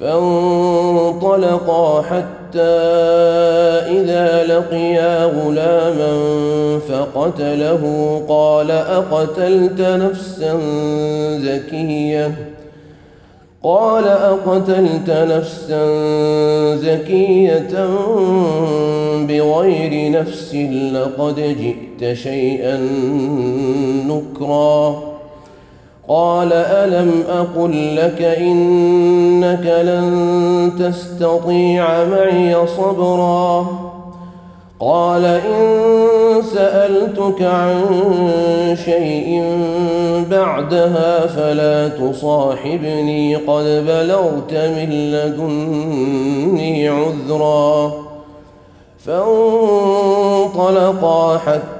فانطلقا حتى إذا لقيا غلاما فقتله قال أقتلت نفسا زكية؟ قال أقتلت نفسا زكية بغير نفس لقد جئت شيئا نكرا. قال ألم أقل لك إنك لن تستطيع معي صبرا قال إن سألتك عن شيء بعدها فلا تصاحبني قد بلغت من لدني عذرا فانطلقا حتى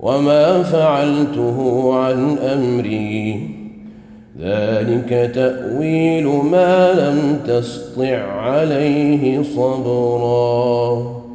وما فعلته عن أمري. ذلك تأويل ما لم تسطع عليه صبرا.